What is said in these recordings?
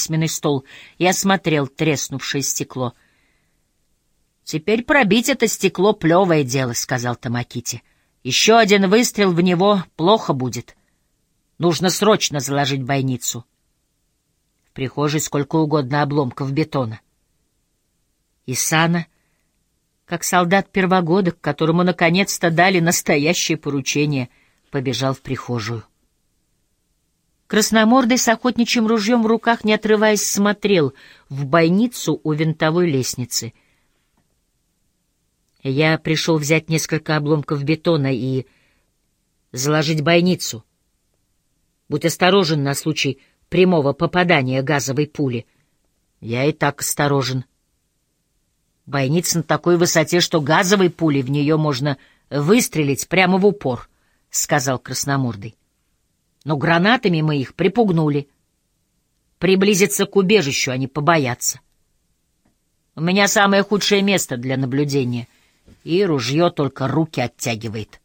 письменный стол и осмотрел треснувшее стекло. «Теперь пробить это стекло — плевое дело», — сказал Тамакити. «Еще один выстрел в него плохо будет. Нужно срочно заложить бойницу». В прихожей сколько угодно обломков бетона. Исана, как солдат первогодок, которому наконец-то дали настоящее поручение, побежал в прихожую. Красномордый с охотничьим ружьем в руках, не отрываясь, смотрел в бойницу у винтовой лестницы. Я пришел взять несколько обломков бетона и заложить бойницу. Будь осторожен на случай прямого попадания газовой пули. Я и так осторожен. Бойница на такой высоте, что газовой пулей в нее можно выстрелить прямо в упор, — сказал Красномордый. Но гранатами мы их припугнули. Приблизиться к убежищу они побоятся. У меня самое худшее место для наблюдения, и ружье только руки оттягивает.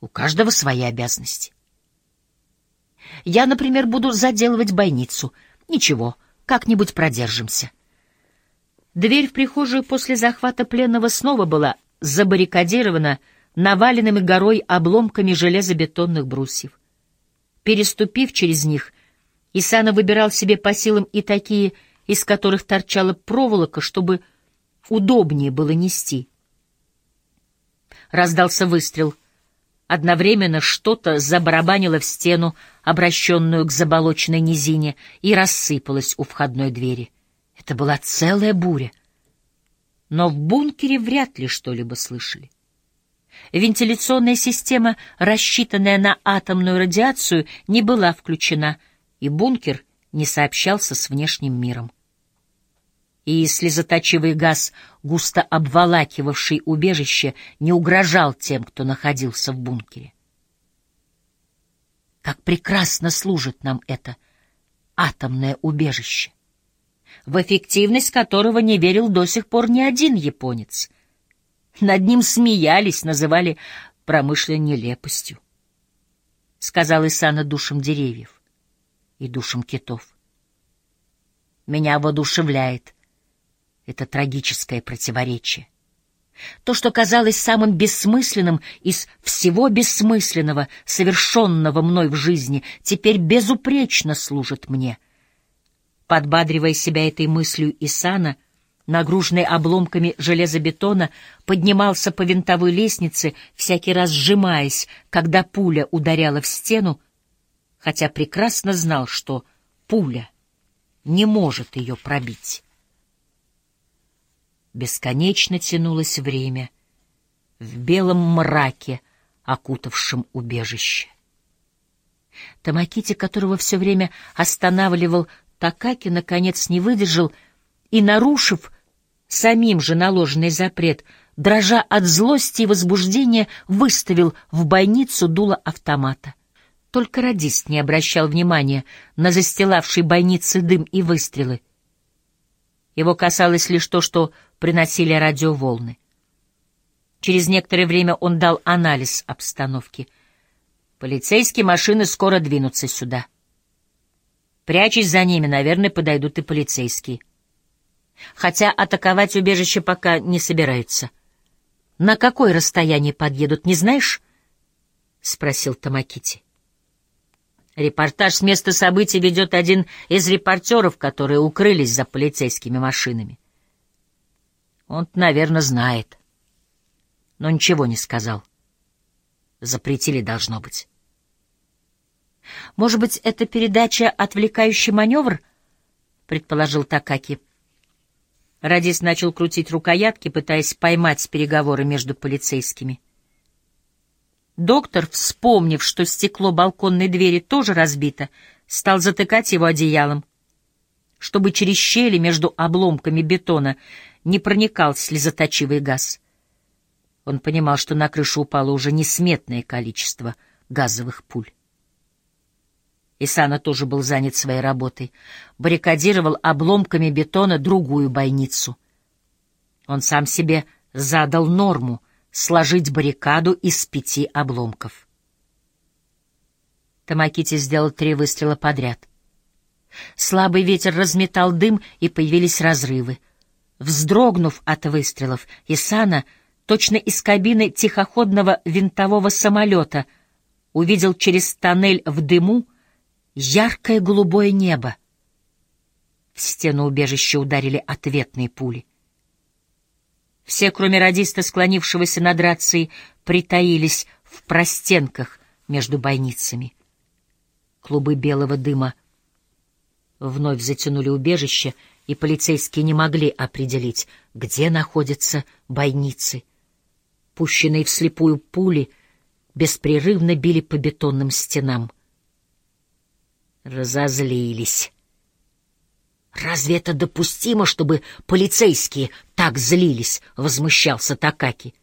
У каждого свои обязанности. Я, например, буду заделывать бойницу. Ничего, как-нибудь продержимся. Дверь в прихожую после захвата пленного снова была забаррикадирована наваленными горой обломками железобетонных брусьев. Переступив через них, Исана выбирал себе по силам и такие, из которых торчала проволока, чтобы удобнее было нести. Раздался выстрел. Одновременно что-то забарабанило в стену, обращенную к заболоченной низине, и рассыпалось у входной двери. Это была целая буря. Но в бункере вряд ли что-либо слышали. Вентиляционная система, рассчитанная на атомную радиацию, не была включена, и бункер не сообщался с внешним миром. И слезоточивый газ, густо обволакивавший убежище, не угрожал тем, кто находился в бункере. Как прекрасно служит нам это атомное убежище, в эффективность которого не верил до сих пор ни один японец — над ним смеялись, называли промышленной нелепостью. Сказал Исана душам деревьев и душам китов. Меня воодушевляет это трагическое противоречие. То, что казалось самым бессмысленным из всего бессмысленного, совершенного мной в жизни, теперь безупречно служит мне. Подбадривая себя этой мыслью Исана, нагруженный обломками железобетона, поднимался по винтовой лестнице, всякий раз сжимаясь, когда пуля ударяла в стену, хотя прекрасно знал, что пуля не может ее пробить. Бесконечно тянулось время в белом мраке, окутавшем убежище. Тамакити, которого все время останавливал Такаки, наконец не выдержал и, нарушив самим же наложенный запрет, дрожа от злости и возбуждения, выставил в бойницу дуло автомата. Только радист не обращал внимания на застилавший бойницы дым и выстрелы. Его касалось лишь то, что приносили радиоволны. Через некоторое время он дал анализ обстановки. Полицейские машины скоро двинутся сюда. Прячась за ними, наверное, подойдут и полицейские хотя атаковать убежище пока не собираются. На какое расстояние подъедут, не знаешь? — спросил Тамакити. Репортаж с места событий ведет один из репортеров, которые укрылись за полицейскими машинами. Он, наверное, знает, но ничего не сказал. Запретили, должно быть. «Может быть, это передача «Отвлекающий маневр»?» — предположил Такаки. Радис начал крутить рукоятки, пытаясь поймать переговоры между полицейскими. Доктор, вспомнив, что стекло балконной двери тоже разбито, стал затыкать его одеялом, чтобы через щели между обломками бетона не проникал слезоточивый газ. Он понимал, что на крышу упало уже несметное количество газовых пуль. Исана тоже был занят своей работой. Баррикадировал обломками бетона другую бойницу. Он сам себе задал норму сложить баррикаду из пяти обломков. Тамакити сделал три выстрела подряд. Слабый ветер разметал дым, и появились разрывы. Вздрогнув от выстрелов, Исана, точно из кабины тихоходного винтового самолета, увидел через тоннель в дыму яркое голубое небо. В стену убежища ударили ответные пули. Все, кроме радиста, склонившегося над рацией, притаились в простенках между бойницами. Клубы белого дыма вновь затянули убежище, и полицейские не могли определить, где находятся бойницы. Пущенные вслепую пули беспрерывно били по бетонным стенам. Разозлились. «Разве это допустимо, чтобы полицейские так злились?» — возмущался Такаки.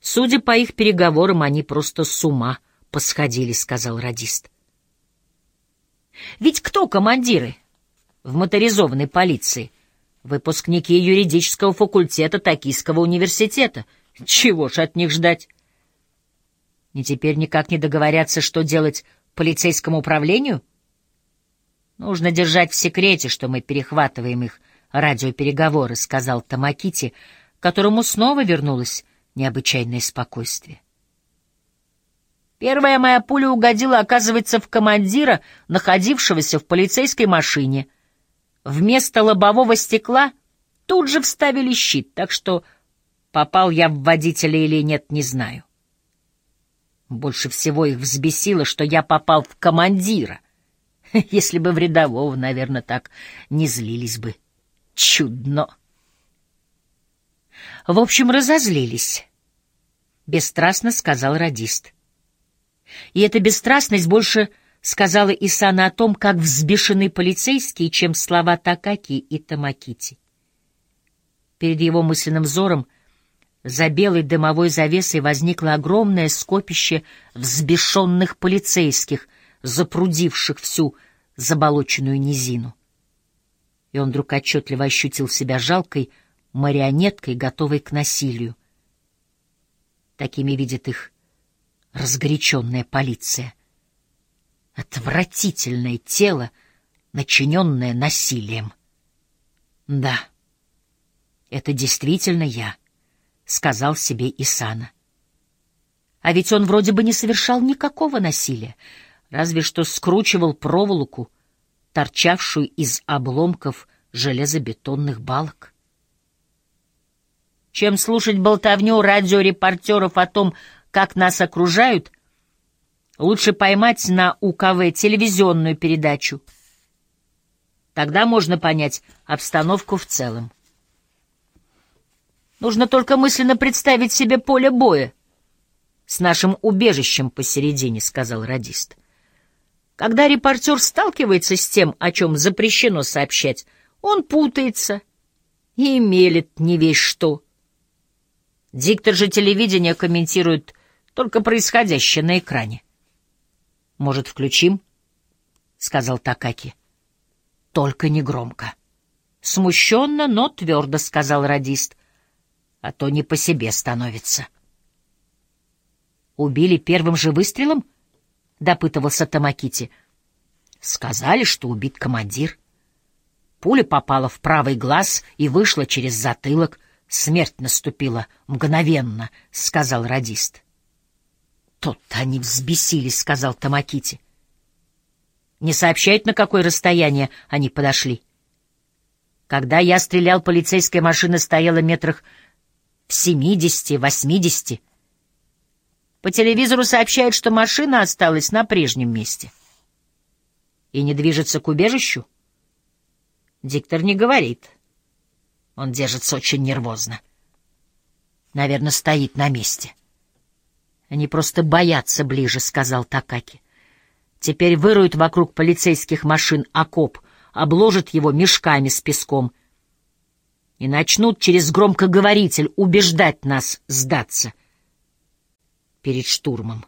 «Судя по их переговорам, они просто с ума посходили», — сказал радист. «Ведь кто командиры в моторизованной полиции? Выпускники юридического факультета Токийского университета. Чего ж от них ждать?» И теперь никак не договорятся, что делать полицейскому управлению?» «Нужно держать в секрете, что мы перехватываем их радиопереговоры», — сказал Тамакити, которому снова вернулось необычайное спокойствие. Первая моя пуля угодила, оказывается, в командира, находившегося в полицейской машине. Вместо лобового стекла тут же вставили щит, так что попал я в водителя или нет, не знаю. Больше всего их взбесило, что я попал в командира. Если бы в рядового, наверное, так не злились бы. Чудно. В общем, разозлились. Бесстрастно сказал радист. И эта бесстрастность больше сказала Исана о том, как взбешены полицейские, чем слова Такаки и Тамакити. Перед его мысленным взором за белой дымовой завесой возникло огромное скопище взбешенных полицейских, запрудивших всю заболоченную низину. И он вдруг отчетливо ощутил себя жалкой марионеткой, готовой к насилию. Такими видит их разгоряченная полиция. Отвратительное тело, начиненное насилием. Да, это действительно я, — сказал себе Исана. А ведь он вроде бы не совершал никакого насилия, разве что скручивал проволоку, торчавшую из обломков железобетонных балок. Чем слушать болтовню радиорепортеров о том, как нас окружают, лучше поймать на УКВ телевизионную передачу. Тогда можно понять обстановку в целом. Нужно только мысленно представить себе поле боя с нашим убежищем посередине, — сказал радист. Когда репортер сталкивается с тем, о чем запрещено сообщать, он путается и мелет не весь что. Диктор же телевидения комментирует только происходящее на экране. «Может, включим?» — сказал Такаки. «Только не громко». Смущенно, но твердо сказал радист, а то не по себе становится. «Убили первым же выстрелом?» — допытывался Тамакити. «Сказали, что убит командир». Пуля попала в правый глаз и вышла через затылок. Смерть наступила мгновенно, — сказал радист. «Тот-то они взбесились», — сказал Тамакити. «Не сообщают, на какое расстояние они подошли». Когда я стрелял, полицейская машина стояла метрах в семидесяти-восьмидесяти. По телевизору сообщают, что машина осталась на прежнем месте. И не движется к убежищу? Диктор не говорит. Он держится очень нервозно. Наверное, стоит на месте. — они просто боятся ближе, — сказал Такаки. Теперь выруют вокруг полицейских машин окоп, обложат его мешками с песком и начнут через громкоговоритель убеждать нас сдаться перед штурмом.